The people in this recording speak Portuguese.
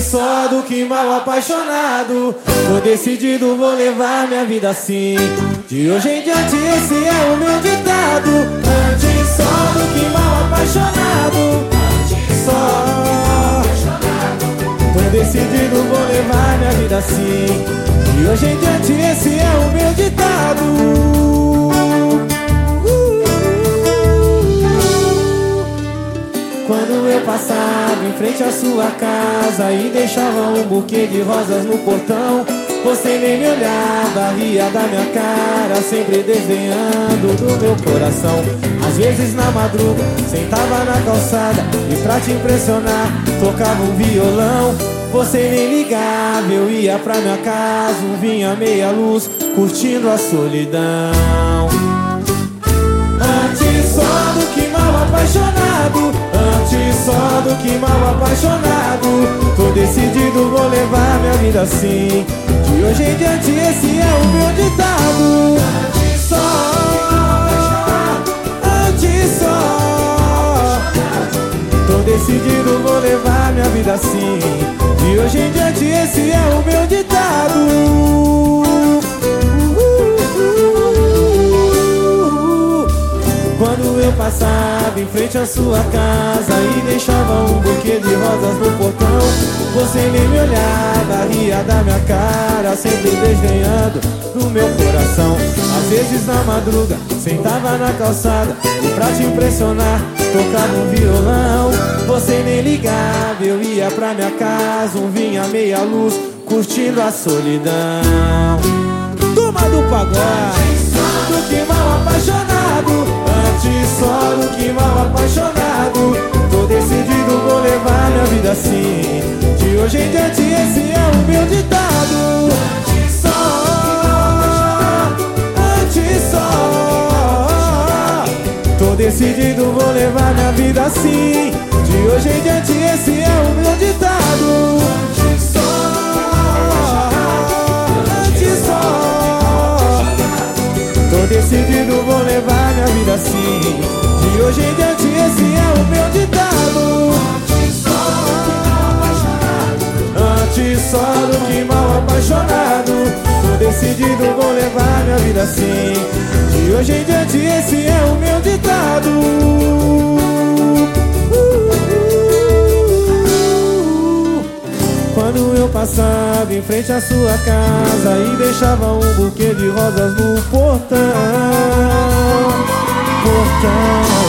só do que mal apaixonado. Tô decidido, vou levar minha vida assim. De hoje em diante, esse é o meu ditado. Antes só do que mal apaixonado. Só. Tô decidido, vou levar minha vida assim. De hoje em diante, frente à sua casa e deixava um buquê de rosas no portão, você nem me olhava, ria da minha cara, sempre desdenhando do meu coração. Às vezes na madruga, sentava na calçada e pra te impressionar, tocava um violão. Você nem ligava, eu ia pra minha casa, vinha meia luz, curtindo a solidão. Antes só do que mal apaixonado Antes só do apaixonado. Tô decidido, vou levar minha vida assim. De hoje em diante esse é o meu ditado. Só Antes só. Tô decidido, vou levar minha vida assim. De hoje em diante esse é o meu ditado Quando eu passava em frente à sua casa E deixava um buquê de rosas no portão. Você nem me olhava, ria da minha cara Sempre desdenhando do meu coração. Às vezes na madruga, sentava na calçada E pra te impressionar, tocava um violão. Você nem ligava, eu ia pra minha casa Um vinha meia luz, curtindo a solidão Tô decidido, vou levar minha vida assim. De hoje em diante esse é o meu ditado. Antes só Antes só. Tô decidido, vou levar minha vida assim. De hoje em diante esse é o meu ditado. Antes só do que mal apaixonado. Tô decidido, vou levar minha vida assim passava em frente à sua casa E deixava um buquê de rosas no portão. Portão